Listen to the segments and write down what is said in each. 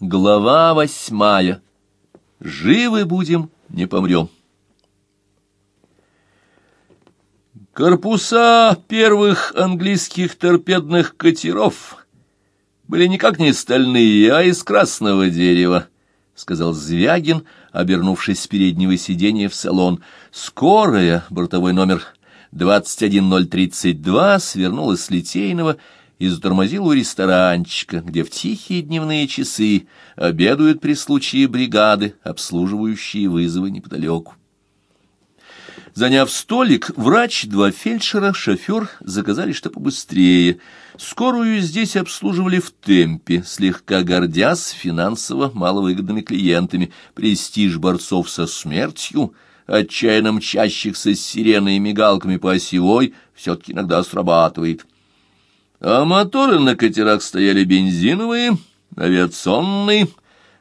Глава восьмая. Живы будем, не помрем. Корпуса первых английских торпедных катеров были никак не стальные, а из красного дерева, — сказал Звягин, обернувшись с переднего сиденья в салон. Скорая, бортовой номер 21032, свернула с Литейного и затормозил у ресторанчика, где в тихие дневные часы обедают при случае бригады, обслуживающие вызовы неподалеку. Заняв столик, врач, два фельдшера, шофер заказали что побыстрее. Скорую здесь обслуживали в темпе, слегка гордясь финансово маловыгодными клиентами. Престиж борцов со смертью, отчаянно мчащихся с сиреной и мигалками по осевой, все-таки иногда срабатывает. А моторы на катерах стояли бензиновые, авиационные,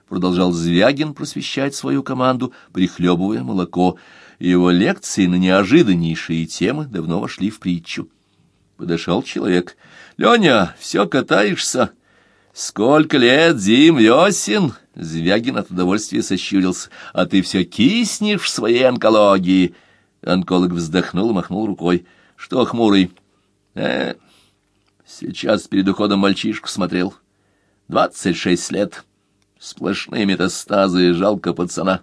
продолжал Звягин просвещать свою команду, прихлебывая молоко. Его лекции на неожиданнейшие темы давно вошли в притчу. Подошел человек. — Леня, все катаешься? — Сколько лет, зим, весен? Звягин от удовольствия сощурился. — А ты все киснешь в своей онкологии. Онколог вздохнул и махнул рукой. — Что, хмурый? Э, Сейчас перед уходом мальчишку смотрел. Двадцать шесть лет. Сплошные метастазы, жалко пацана.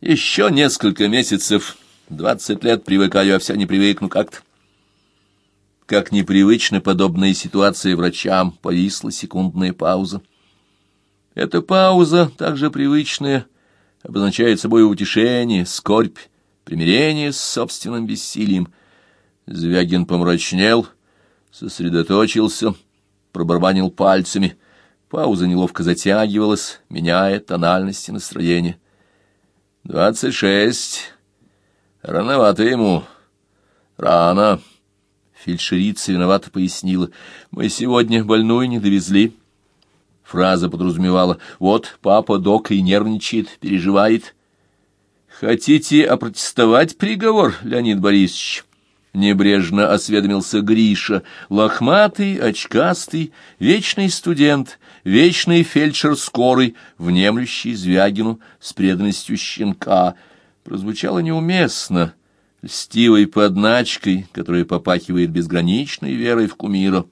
Еще несколько месяцев. Двадцать лет привыкаю, а все не привыкну как-то. Как непривычно подобные ситуации врачам, повисла секундная пауза. Эта пауза, также привычная, обозначает собой утешение, скорбь, примирение с собственным бессилием. Звягин помрачнел — сосредоточился, пробарбанил пальцами. Пауза неловко затягивалась, меняя тональность и настроение. «Двадцать шесть. Рановато ему. Рано». Фельдшерица виновато пояснила. «Мы сегодня больную не довезли». Фраза подразумевала. «Вот папа док и нервничает, переживает». «Хотите опротестовать приговор, Леонид Борисович?» Небрежно осведомился Гриша, лохматый, очкастый, вечный студент, вечный фельдшер скорый, внемлющий Звягину с преданностью щенка. Прозвучало неуместно, льстивой подначкой, которая попахивает безграничной верой в кумира.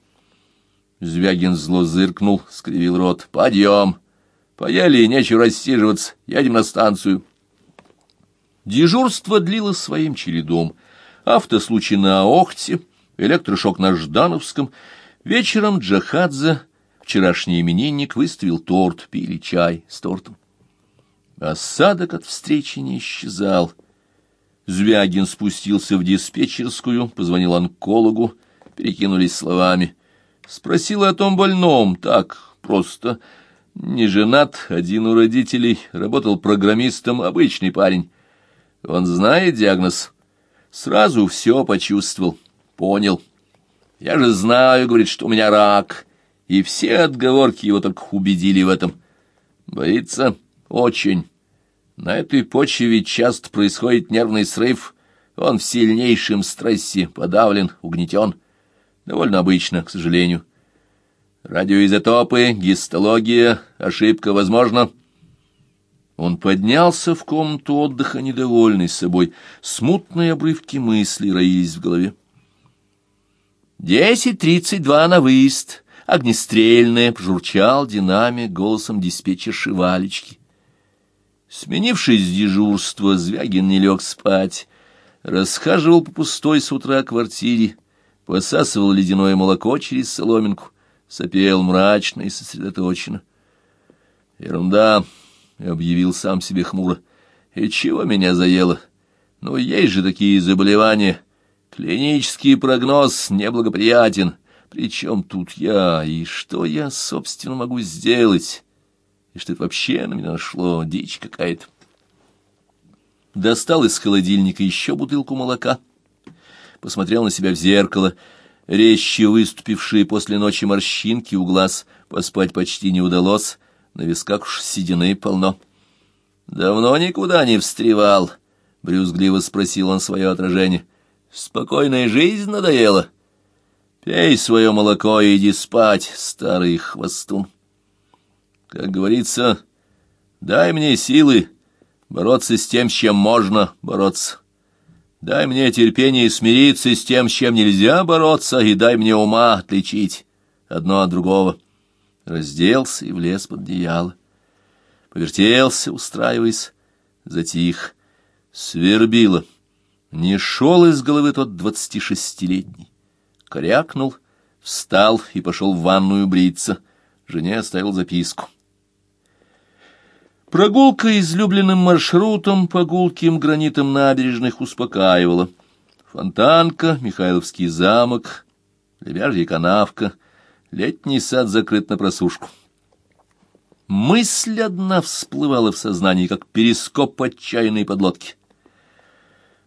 Звягин зло зыркнул, скривил рот. «Подъем! Поели, нечего рассиживаться, едем на станцию». Дежурство длилось своим чередом — автослучай на Охте, электрошок на Ждановском. Вечером Джахадзе, вчерашний именинник, выставил торт, пили чай с тортом. Осадок от встречи не исчезал. Звягин спустился в диспетчерскую, позвонил онкологу, перекинулись словами. Спросил о том больном, так, просто. Не женат, один у родителей, работал программистом, обычный парень. Он знает диагноз? Сразу все почувствовал, понял. Я же знаю, говорит, что у меня рак. И все отговорки его только убедили в этом. Боится очень. На этой почве часто происходит нервный срыв. Он в сильнейшем стрессе, подавлен, угнетен. Довольно обычно, к сожалению. Радиоизотопы, гистология, ошибка возможна. Он поднялся в комнату отдыха, недовольный собой. Смутные обрывки мыслей роились в голове. «Десять тридцать два на выезд!» Огнестрельное пожурчал динамик голосом диспетчерши Валечки. Сменившись с дежурства, Звягин не лег спать. Расхаживал по пустой с утра квартире, посасывал ледяное молоко через соломинку, сопел мрачно и сосредоточенно. Ерунда. — объявил сам себе хмуро. «И чего меня заело? Ну, есть же такие заболевания. Клинический прогноз неблагоприятен. Причем тут я, и что я, собственно, могу сделать? И что это вообще на меня нашло? Дичь какая-то». Достал из холодильника еще бутылку молока. Посмотрел на себя в зеркало. Резче выступившие после ночи морщинки у глаз поспать почти не удалось на висках уж седины полно. «Давно никуда не встревал?» — брюзгливо спросил он свое отражение. «Спокойная жизнь надоела?» «Пей свое молоко и иди спать, старый хвостун». Как говорится, дай мне силы бороться с тем, с чем можно бороться. Дай мне терпение смириться с тем, с чем нельзя бороться, и дай мне ума отличить одно от другого. Разделся и влез под одеяло. Повертелся, устраиваясь, затих. Свербило. Не шел из головы тот двадцатишестилетний. Корякнул, встал и пошел в ванную бриться. Жене оставил записку. Прогулка излюбленным маршрутом по гулким гранитам набережных успокаивала. Фонтанка, Михайловский замок, Лебяжья канавка, летний сад закрыт на просушку. Мысль одна всплывала в сознании, как перископ отчаянной подлодки.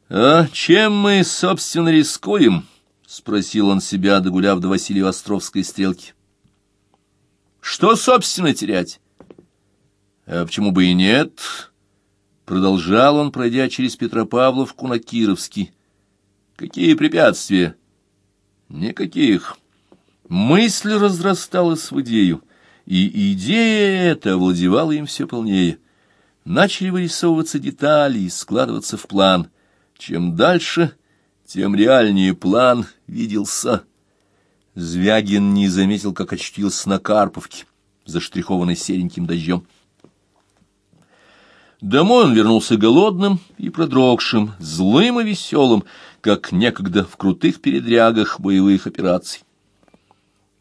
«А чем мы, собственно, рискуем?» — спросил он себя, догуляв до Васильева-Островской стрелки. «Что, собственно, терять?» А почему бы и нет? Продолжал он, пройдя через Петропавловку на Кировский. Какие препятствия? Никаких. Мысль разрасталась в идею, и идея эта овладевала им все полнее. Начали вырисовываться детали и складываться в план. Чем дальше, тем реальнее план виделся. Звягин не заметил, как очутился на Карповке, заштрихованной сереньким дождем. Домой он вернулся голодным и продрогшим, злым и веселым, как некогда в крутых передрягах боевых операций.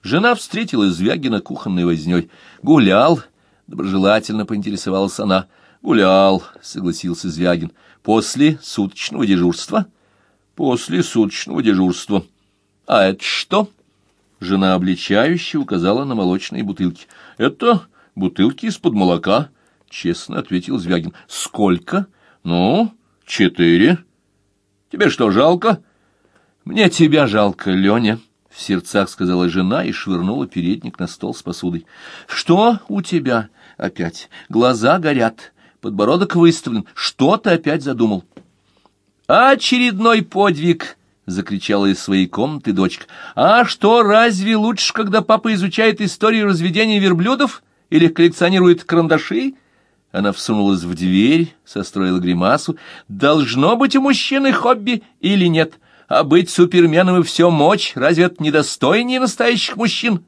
Жена встретила Звягина кухонной вознёй. «Гулял?» — доброжелательно поинтересовалась она. «Гулял», — согласился Звягин. «После суточного дежурства?» «После суточного дежурства». «А это что?» Жена обличающе указала на молочные бутылки. «Это бутылки из-под молока». — честно ответил Звягин. — Сколько? — Ну, четыре. — Тебе что, жалко? — Мне тебя жалко, Леня, — в сердцах сказала жена и швырнула передник на стол с посудой. — Что у тебя опять? Глаза горят, подбородок выставлен. Что ты опять задумал? — Очередной подвиг! — закричала из своей комнаты дочка. — А что, разве лучше, когда папа изучает историю разведения верблюдов или коллекционирует карандаши? — она всунулась в дверь, состроила гримасу. «Должно быть у мужчины хобби или нет? А быть суперменом и все мочь, разве это недостойнее настоящих мужчин?»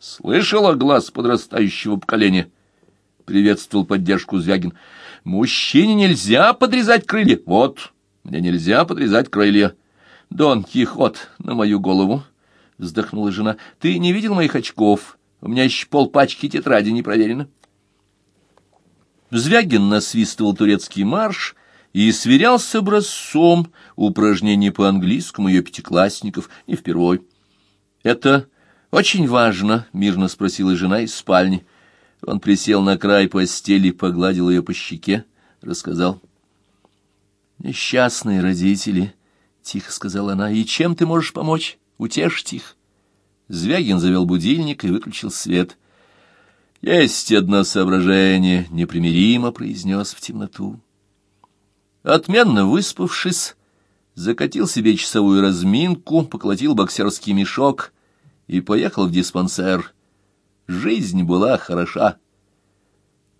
«Слышала глаз подрастающего поколения?» — приветствовал поддержку Звягин. «Мужчине нельзя подрезать крылья. Вот, мне нельзя подрезать крылья. Дон Кихот на мою голову!» — вздохнула жена. «Ты не видел моих очков? У меня еще полпачки тетради не проверено». Звягин насвистывал турецкий марш и сверялся с образцом упражнений по английскому ее пятиклассников не впервой. «Это очень важно», — мирно спросила жена из спальни. Он присел на край постели, погладил ее по щеке, рассказал. «Несчастные родители», — тихо сказала она, — «и чем ты можешь помочь? Утешить их?» Звягин завел будильник и выключил свет — «Есть одно соображение», — непримиримо произнес в темноту. Отменно выспавшись, закатил себе часовую разминку, поколотил боксерский мешок и поехал в диспансер. Жизнь была хороша.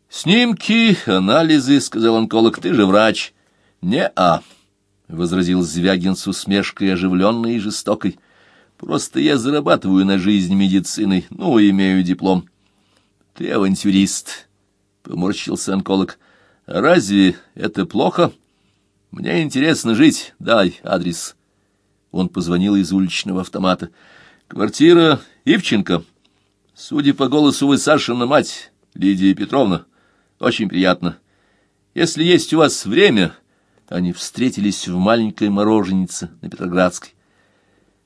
«Снимки, анализы», — сказал онколог, — «ты же врач». «Не-а», — возразил Звягин с усмешкой оживленной и жестокой. «Просто я зарабатываю на жизнь медициной, ну, имею диплом». — Ты авантюрист, — поморщился онколог. — Разве это плохо? Мне интересно жить. Дай адрес. Он позвонил из уличного автомата. — Квартира Ивченко. Судя по голосу, вы Сашина мать, Лидия Петровна. Очень приятно. Если есть у вас время... Они встретились в маленькой мороженице на Петроградской.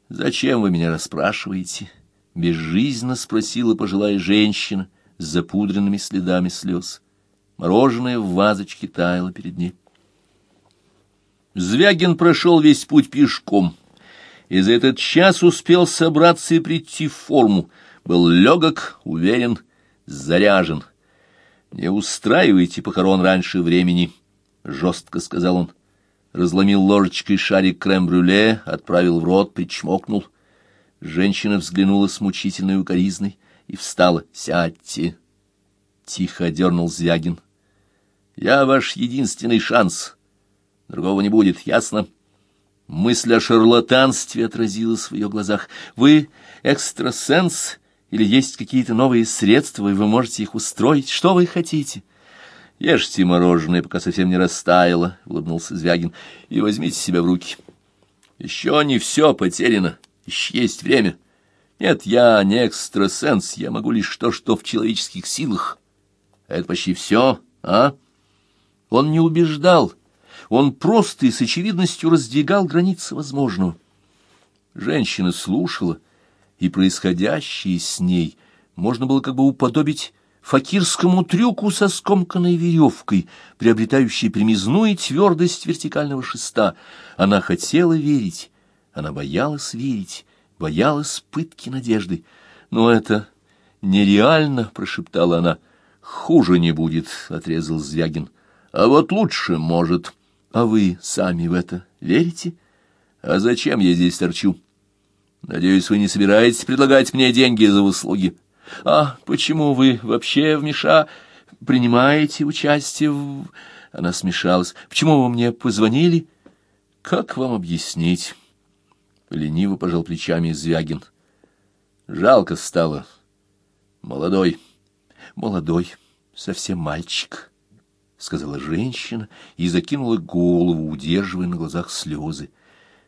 «Зачем вы меня расспрашиваете?» — безжизненно спросила пожилая женщина — с запудренными следами слез. Мороженое в вазочке таяло перед ней. Звягин прошел весь путь пешком, и за этот час успел собраться и прийти в форму. Был легок, уверен, заряжен. «Не устраивайте похорон раньше времени», — жестко сказал он. Разломил ложечкой шарик крем-брюле, отправил в рот, причмокнул. Женщина взглянула с мучительной укоризной и встала. «Сядьте!» — тихо дернул Звягин. «Я ваш единственный шанс. Другого не будет, ясно?» Мысль о шарлатанстве отразилась в ее глазах. «Вы экстрасенс или есть какие-то новые средства, и вы можете их устроить? Что вы хотите?» «Ешьте мороженое, пока совсем не растаяло», — улыбнулся Звягин, — «и возьмите себя в руки. Еще не все потеряно, еще есть время. Нет, я не экстрасенс, я могу лишь то, что в человеческих силах. это почти все, а?» Он не убеждал, он просто и с очевидностью раздвигал границы возможного. Женщина слушала, и происходящее с ней можно было как бы уподобить факирскому трюку со скомканной веревкой, приобретающей примизную твердость вертикального шеста. Она хотела верить, она боялась верить, боялась пытки надежды. «Но это нереально!» — прошептала она. «Хуже не будет», — отрезал Звягин. «А вот лучше может». А вы сами в это верите? А зачем я здесь торчу? Надеюсь, вы не собираетесь предлагать мне деньги за услуги. А почему вы вообще в Миша принимаете участие в... Она смешалась. Почему вы мне позвонили? Как вам объяснить? Лениво пожал плечами Звягин. Жалко стало. Молодой. Молодой. Совсем мальчик. — сказала женщина и закинула голову, удерживая на глазах слезы.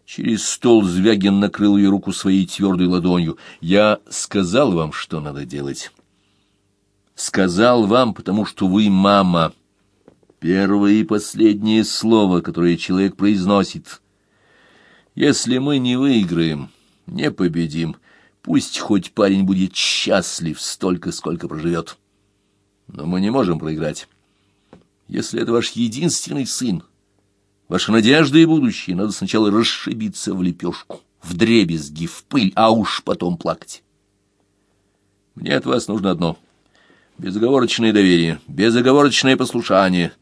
Через стол Звягин накрыл ее руку своей твердой ладонью. «Я сказал вам, что надо делать. Сказал вам, потому что вы мама. Первое и последнее слово, которое человек произносит. Если мы не выиграем, не победим, пусть хоть парень будет счастлив столько, сколько проживет. Но мы не можем проиграть». Если это ваш единственный сын, ваша надежда и будущее, надо сначала расшибиться в лепешку, в дребезги, в пыль, а уж потом плакать. Мне от вас нужно одно — безоговорочное доверие, безоговорочное послушание.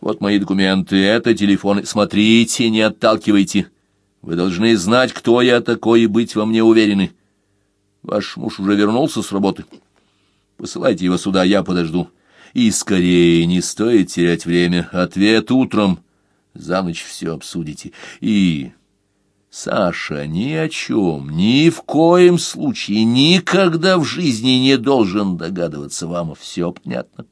Вот мои документы, это телефоны. Смотрите, не отталкивайте. Вы должны знать, кто я такой, и быть во мне уверены. Ваш муж уже вернулся с работы. Посылайте его сюда, я подожду. И скорее не стоит терять время. Ответ утром. За ночь все обсудите. И... Саша ни о чем, ни в коем случае, никогда в жизни не должен догадываться вам. Все понятно.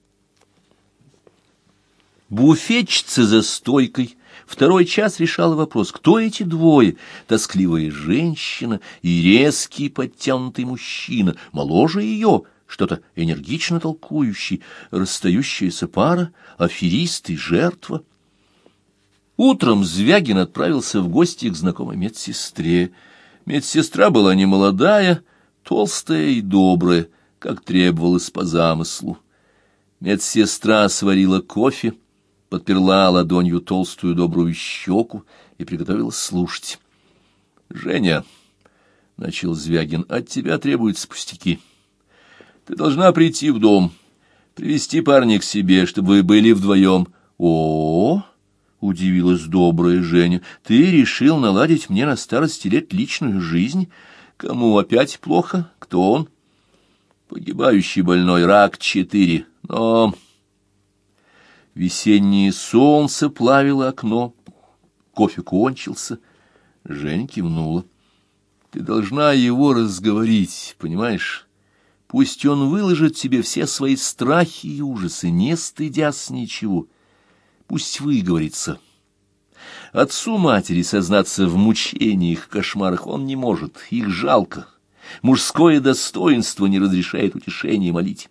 Буфетчица за стойкой второй час решала вопрос, кто эти двое, тоскливая женщина и резкий подтянутый мужчина, моложе ее, — что-то энергично толкующий, расстающаяся пара, аферист и жертва. Утром Звягин отправился в гости к знакомой медсестре. Медсестра была немолодая, толстая и добрая, как требовалось по замыслу. Медсестра сварила кофе, подперла ладонью толстую добрую щеку и приготовилась слушать. — Женя, — начал Звягин, — от тебя требуются пустяки. — ты должна прийти в дом, привести парня к себе, чтобы вы были вдвоем. О, -о, -о удивилась добрая Женя, ты решил наладить мне на старости лет личную жизнь? Кому опять плохо? Кто он? Погибающий больной, рак четыре. Но весеннее солнце плавило окно, кофе кончился. Женя кивнула. Ты должна его разговорить, понимаешь? Пусть он выложит тебе все свои страхи и ужасы, не стыдясь ничего. Пусть выговорится. Отцу матери сознаться в мучениях, кошмарах он не может, их жалко. Мужское достоинство не разрешает утешения молить.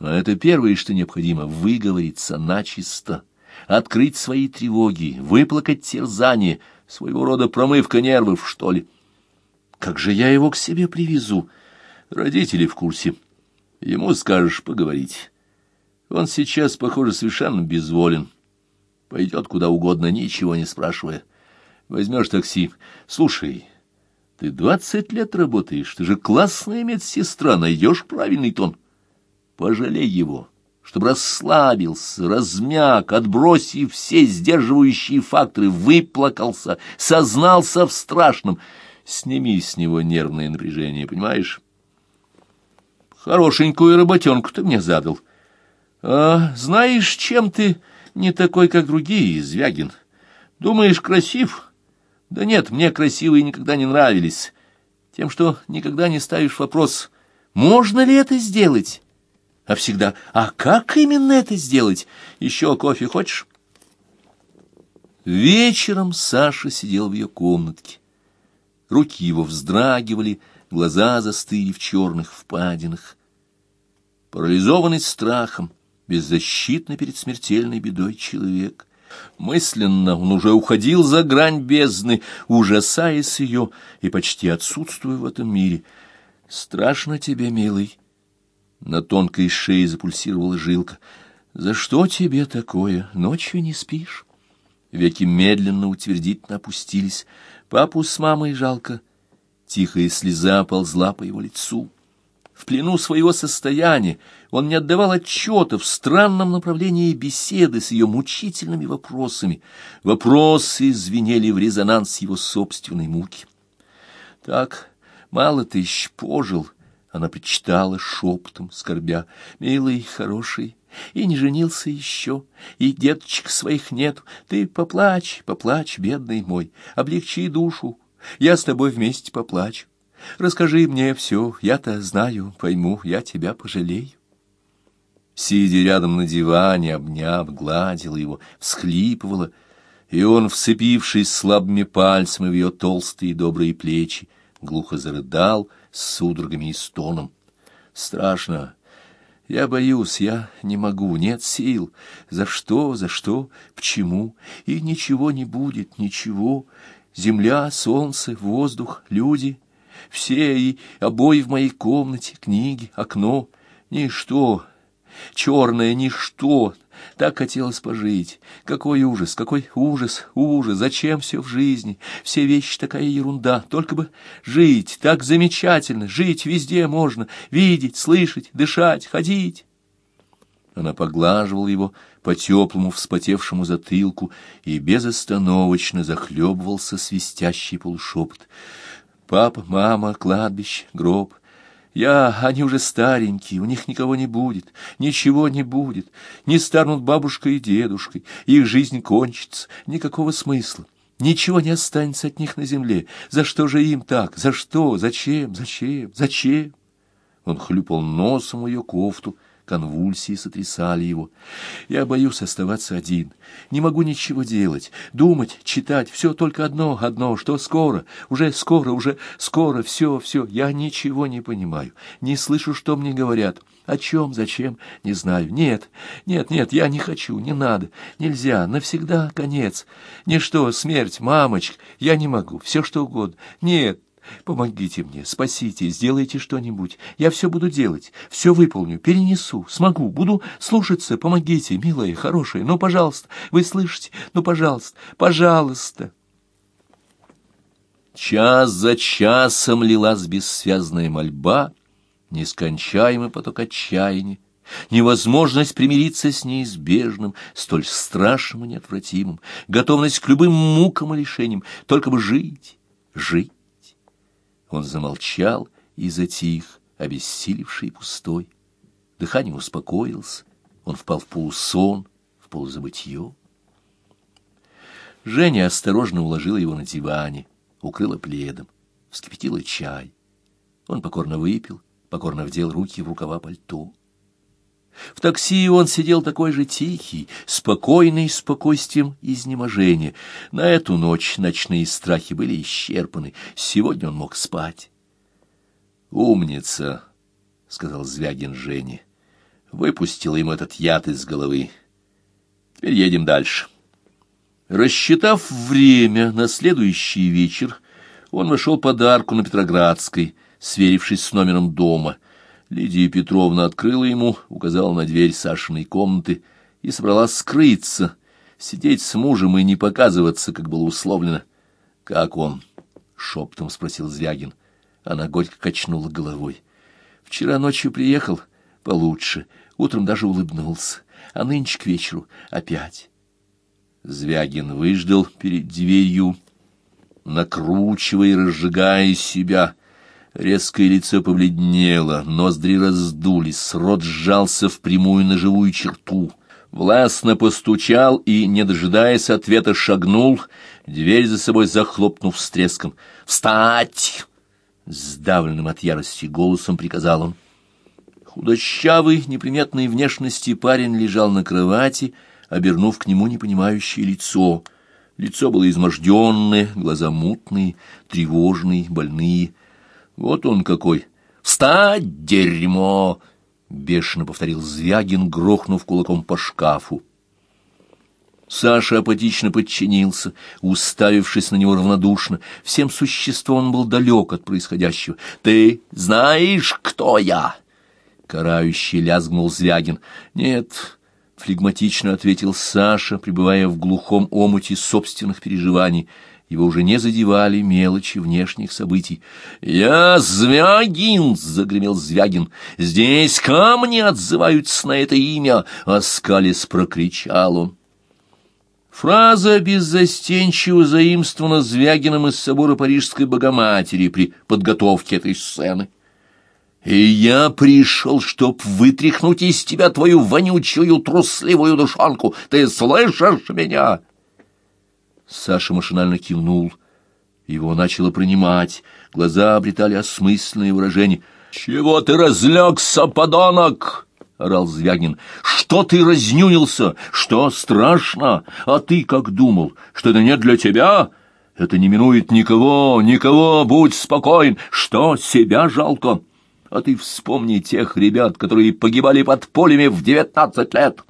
А это первое, что необходимо — выговориться начисто, открыть свои тревоги, выплакать терзание, своего рода промывка нервов, что ли. Как же я его к себе привезу? — Родители в курсе. Ему скажешь поговорить. Он сейчас, похоже, совершенно безволен. Пойдет куда угодно, ничего не спрашивая. Возьмешь такси. Слушай, ты двадцать лет работаешь, ты же классная медсестра, найдешь правильный тон. Пожалей его, чтобы расслабился, размяк, отбросив все сдерживающие факторы, выплакался, сознался в страшном. Сними с него нервное напряжение, понимаешь? Хорошенькую работенку ты мне задал. А знаешь, чем ты не такой, как другие, Звягин? Думаешь, красив? Да нет, мне красивые никогда не нравились. Тем, что никогда не ставишь вопрос, можно ли это сделать? А всегда, а как именно это сделать? Еще кофе хочешь? Вечером Саша сидел в ее комнатке. Руки его вздрагивали, глаза застыли в черных впадинах. Парализованный страхом, беззащитный перед смертельной бедой человек. Мысленно он уже уходил за грань бездны, ужасаясь ее и почти отсутствуя в этом мире. «Страшно тебе, милый?» На тонкой шее запульсировала жилка. «За что тебе такое? Ночью не спишь?» Веки медленно утвердительно опустились. Папу с мамой жалко. Тихая слеза ползла по его лицу. В плену своего состояния он не отдавал отчета в странном направлении беседы с ее мучительными вопросами. Вопросы звенели в резонанс его собственной муки. «Так, мало ты еще пожил», — она причитала шепотом, скорбя. «Милый, хороший, и не женился еще, и деточек своих нет. Ты поплачь, поплачь, бедный мой, облегчи душу, я с тобой вместе поплачу. Расскажи мне все, я-то знаю, пойму, я тебя пожалею. Сидя рядом на диване, обняв, гладила его, всхлипывала, и он, вцепившись слабыми пальцами в ее толстые добрые плечи, глухо зарыдал с судорогами и стоном. Страшно. Я боюсь, я не могу, нет сил. За что, за что, почему? И ничего не будет, ничего. Земля, солнце, воздух, люди, все и обои в моей комнате, книги, окно. Ничто, черное ничто. Так хотелось пожить. Какой ужас, какой ужас, ужас. Зачем все в жизни? Все вещи такая ерунда. Только бы жить. Так замечательно. Жить везде можно. Видеть, слышать, дышать, ходить. Она поглаживала его по теплому вспотевшему затылку и безостановочно захлебывался свистящий полушепот. Папа, мама, кладбище, гроб. Я, они уже старенькие, у них никого не будет, ничего не будет. Не станут бабушкой и дедушкой, их жизнь кончится, никакого смысла. Ничего не останется от них на земле. За что же им так? За что? Зачем? Зачем? Зачем? Он хлюпал носом ее кофту, конвульсии сотрясали его. Я боюсь оставаться один, не могу ничего делать, думать, читать, все только одно, одно, что скоро, уже скоро, уже скоро, все, все, я ничего не понимаю, не слышу, что мне говорят, о чем, зачем, не знаю, нет, нет, нет, я не хочу, не надо, нельзя, навсегда конец, ничто, смерть, мамочка, я не могу, все что угодно, нет, Помогите мне, спасите, сделайте что-нибудь. Я все буду делать, все выполню, перенесу, смогу, буду слушаться. Помогите, милая, хорошая, ну, пожалуйста, вы слышите? Ну, пожалуйста, пожалуйста. Час за часом лилась бессвязная мольба, нескончаемый поток отчаяния, невозможность примириться с неизбежным, столь страшным и неотвратимым, готовность к любым мукам и лишениям, только бы жить, жить. Он замолчал и затих, обессилевший и пустой. Дыхание успокоилось, он впал в полусон, в полузабытье. Женя осторожно уложила его на диване, укрыла пледом, вскипятила чай. Он покорно выпил, покорно вдел руки в рукава пальто. В такси он сидел такой же тихий, спокойный спокойствием изнеможения. На эту ночь ночные страхи были исчерпаны. Сегодня он мог спать. «Умница», — сказал Звягин Жене. Выпустил ему этот яд из головы. Теперь едем дальше. Рассчитав время на следующий вечер, он вошел подарку на Петроградской, сверившись с номером дома — Лидия Петровна открыла ему, указала на дверь Сашиной комнаты и собралась скрыться, сидеть с мужем и не показываться, как было условлено. — Как он? — шептом спросил Звягин. Она горько качнула головой. — Вчера ночью приехал получше, утром даже улыбнулся, а нынче к вечеру опять. Звягин выждал перед дверью, накручивая и разжигая себя — Резкое лицо побледнело, ноздри раздулись, рот сжался в прямую ножевую черту. Властно постучал и, не дожидаясь ответа, шагнул, дверь за собой захлопнув с треском. «Встать!» — сдавленным от ярости голосом приказал он. Худощавый, неприметной внешности парень лежал на кровати, обернув к нему непонимающее лицо. Лицо было изможденное, глаза мутные, тревожные, больные. Вот он какой! «Встать, дерьмо!» — бешено повторил Звягин, грохнув кулаком по шкафу. Саша апатично подчинился, уставившись на него равнодушно. Всем существом он был далек от происходящего. «Ты знаешь, кто я?» Карающий лязгнул Звягин. «Нет, флегматично ответил Саша, пребывая в глухом омуте собственных переживаний. Его уже не задевали мелочи внешних событий. «Я Звягин!» — загремел Звягин. «Здесь камни отзываются на это имя!» — оскалис прокричал он. Фраза беззастенчиво заимствована Звягиным из собора Парижской Богоматери при подготовке этой сцены. И я пришел, чтоб вытряхнуть из тебя твою вонючую трусливую душонку. Ты слышишь меня?» Саша машинально кивнул. Его начало принимать. Глаза обретали осмысленное выражение. «Чего ты разлегся, подонок?» — орал Звягин. «Что ты разнюнился? Что страшно? А ты как думал, что это не для тебя?» Это не минует никого, никого, будь спокоен. Что, себя жалко? А ты вспомни тех ребят, которые погибали под полями в девятнадцать лет,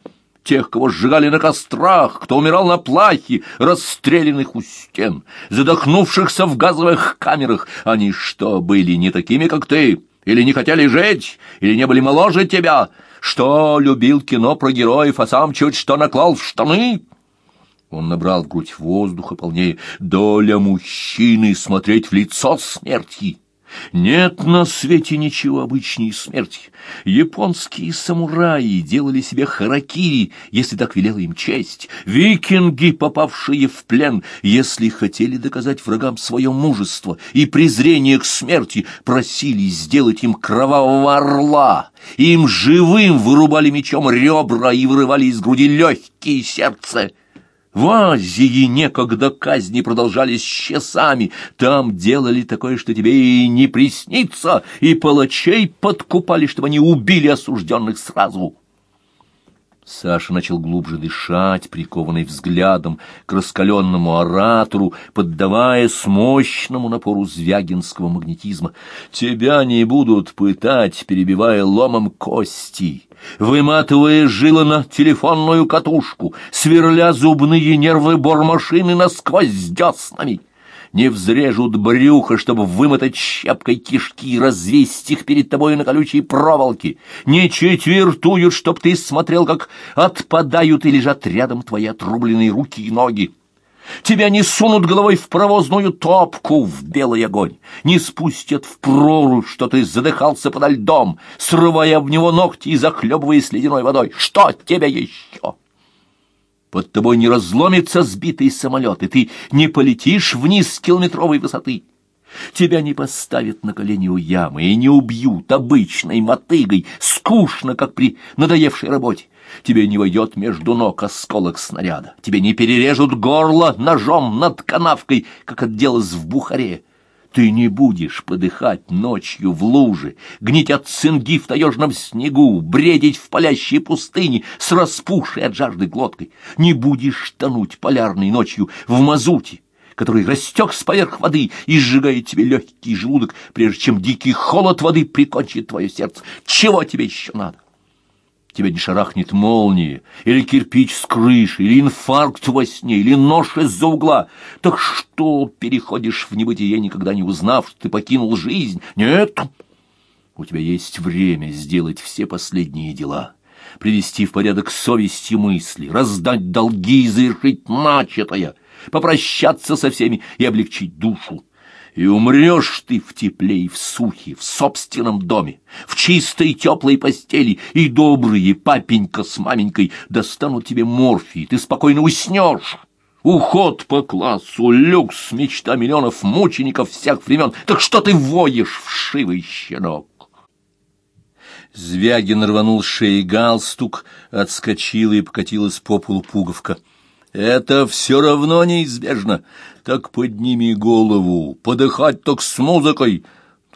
тех, кого сжигали на кострах, кто умирал на плахе, расстрелянных у стен, задохнувшихся в газовых камерах. Они что, были не такими, как ты? Или не хотели жить? Или не были моложе тебя? Что, любил кино про героев, а сам чуть что наклал в штаны?» Он набрал в грудь воздуха полнее. «Доля мужчины смотреть в лицо смерти!» Нет на свете ничего обычнее смерти. Японские самураи делали себе харакири, если так велела им честь. Викинги, попавшие в плен, если хотели доказать врагам свое мужество и презрение к смерти, просили сделать им кровавого орла. Им живым вырубали мечом ребра и вырывали из груди легкие сердце. В Азии некогда казни продолжались часами. Там делали такое, что тебе и не приснится, и палачей подкупали, чтобы они убили осужденных сразу. Саша начал глубже дышать, прикованный взглядом к раскаленному оратору, поддаваясь мощному напору звягинского магнетизма. «Тебя не будут пытать, перебивая ломом кости, выматывая жилы на телефонную катушку, сверля зубные нервы бормашины насквозь деснами» не взрежут брюхо, чтобы вымотать щепкой кишки и развесить их перед тобой на колючей проволоке, не четвертуют, чтоб ты смотрел, как отпадают и лежат рядом твои отрубленные руки и ноги. Тебя не сунут головой в провозную топку в белый огонь, не спустят в прорубь, что ты задыхался подо льдом, срывая в него ногти и захлебываясь ледяной водой. Что тебе еще? Под тобой не разломится сбитый самолет, и ты не полетишь вниз с километровой высоты. Тебя не поставят на колени у ямы и не убьют обычной мотыгой, скучно, как при надоевшей работе. Тебе не войдет между ног осколок снаряда. Тебе не перережут горло ножом над канавкой, как отделалось в Бухаре. Ты не будешь подыхать ночью в луже, гнить от цинги в таежном снегу, бредить в палящей пустыне с распухшей от жажды глоткой. Не будешь тонуть полярной ночью в мазуте, который растек с поверх воды и сжигает тебе легкий желудок, прежде чем дикий холод воды прикончит твое сердце. Чего тебе еще надо? Тебя не шарахнет молния, или кирпич с крыши, или инфаркт во сне, или нож из-за угла. Так что переходишь в небытие, никогда не узнав, что ты покинул жизнь? Нет, у тебя есть время сделать все последние дела, привести в порядок совесть и мысли, раздать долги и завершить начатое, попрощаться со всеми и облегчить душу и умрешь ты в тепле и в сухе, в собственном доме, в чистой теплой постели, и добрые папенька с маменькой достанут тебе морфий, ты спокойно уснешь. Уход по классу, люкс, мечта миллионов мучеников всех времен. Так что ты воешь, вшивый щенок? Звягин рванул шеи галстук, отскочила и покатилась по полу пуговка. «Это все равно неизбежно. Так подними голову, подыхать так с музыкой,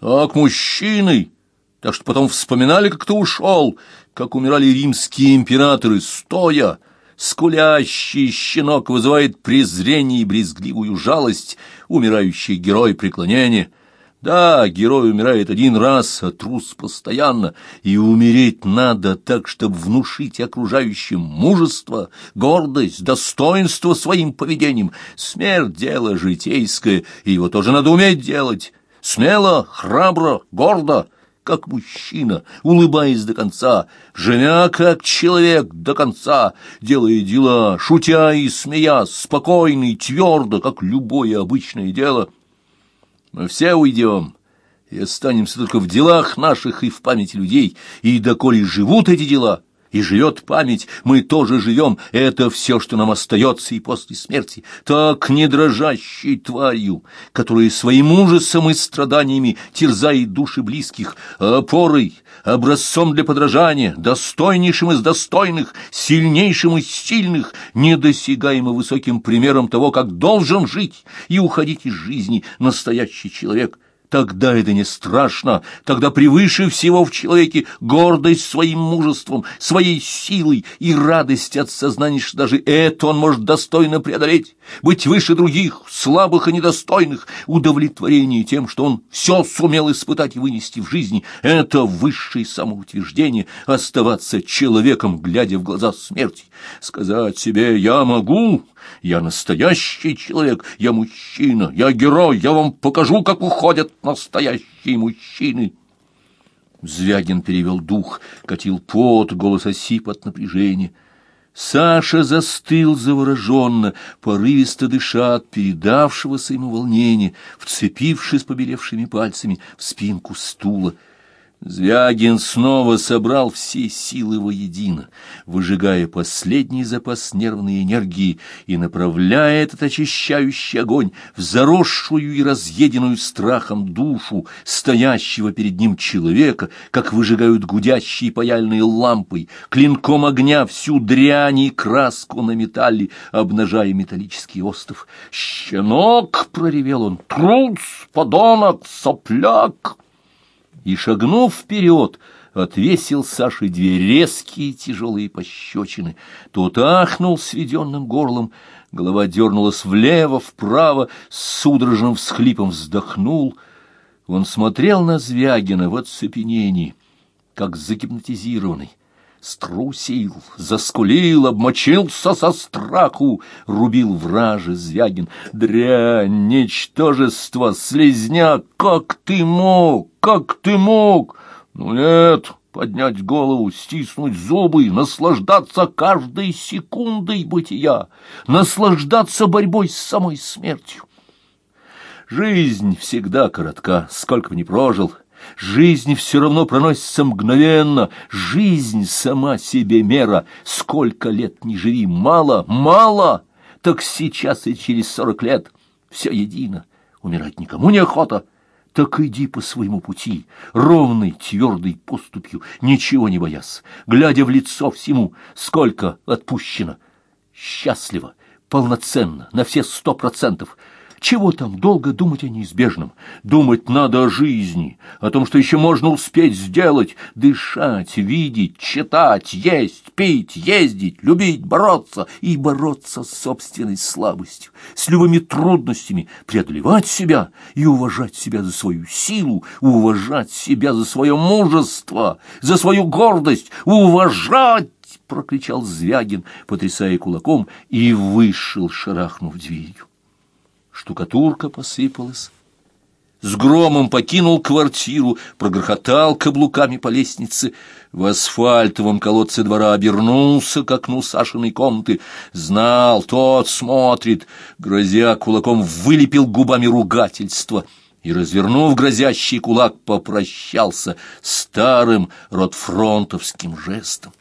так мужчиной. Так что потом вспоминали, как ты ушел, как умирали римские императоры, стоя». Скулящий щенок вызывает презрение и брезгливую жалость, умирающий герой преклонение — да, герой умирает один раз, а трус постоянно, и умереть надо так, чтобы внушить окружающим мужество, гордость, достоинство своим поведением. Смерть — дело житейское, и его тоже надо уметь делать. Смело, храбро, гордо, как мужчина, улыбаясь до конца, живя как человек до конца, делая дела, шутя и смеясь, спокойно и твердо, как любое обычное дело — мы все уйдем и останемся только в делах наших и в памяти людей, и доколе живут эти дела, и живет память, мы тоже живем, это все, что нам остается и после смерти, так не дрожащей тварью, которая своим ужасом и страданиями терзает души близких, опорой, образцом для подражания, достойнейшим из достойных, сильнейшим из сильных, недосягаемо высоким примером того, как должен жить и уходить из жизни настоящий человек — Тогда это не страшно, тогда превыше всего в человеке гордость своим мужеством, своей силой и радость от сознания, что даже это он может достойно преодолеть, быть выше других, слабых и недостойных, удовлетворение тем, что он все сумел испытать и вынести в жизни. Это высшее самоутверждение, оставаться человеком, глядя в глаза смерти, сказать себе «я могу», я настоящий человек, я мужчина, я герой, я вам покажу, как уходят настоящие мужчины. Звягин перевел дух, катил пот, голос осип от напряжения. Саша застыл завороженно, порывисто дыша от передавшегося ему волнения, вцепившись побелевшими пальцами в спинку стула — Звягин снова собрал все силы воедино, выжигая последний запас нервной энергии и направляя этот очищающий огонь в заросшую и разъеденную страхом душу стоящего перед ним человека, как выжигают гудящие паяльные лампой, клинком огня всю дрянь и краску на металле, обнажая металлический остов. «Щенок!» — проревел он. «Трус! Подонок! Сопляк!» И, шагнув вперед, отвесил Саше две резкие тяжелые пощечины. Тот ахнул сведенным горлом, голова дернулась влево, вправо, с судорожным всхлипом вздохнул. Он смотрел на Звягина в оцепенении, как загипнотизированный. Струсил, заскулил, обмочился со страху, рубил враже Звягин. Дрянь, ничтожество, слезняк, как ты мог, как ты мог? Ну нет, поднять голову, стиснуть зубы, наслаждаться каждой секундой бытия, наслаждаться борьбой с самой смертью. Жизнь всегда коротка, сколько бы ни прожил — Жизнь все равно проносится мгновенно, жизнь сама себе мера. Сколько лет не живи, мало, мало, так сейчас и через сорок лет все едино. Умирать никому не охота, так иди по своему пути, ровной, твердой поступью, ничего не боясь, глядя в лицо всему, сколько отпущено. Счастливо, полноценно, на все сто процентов — чего там долго думать о неизбежном? Думать надо о жизни, о том, что еще можно успеть сделать, дышать, видеть, читать, есть, пить, ездить, любить, бороться и бороться с собственной слабостью, с любыми трудностями, преодолевать себя и уважать себя за свою силу, уважать себя за свое мужество, за свою гордость, уважать! — прокричал Звягин, потрясая кулаком, и вышел, шарахнув дверью штукатурка посыпалась. С громом покинул квартиру, прогрохотал каблуками по лестнице, в асфальтовом колодце двора обернулся к окну Сашиной комнаты, знал, тот смотрит, грозя кулаком вылепил губами ругательство и, развернув грозящий кулак, попрощался старым ротфронтовским жестом.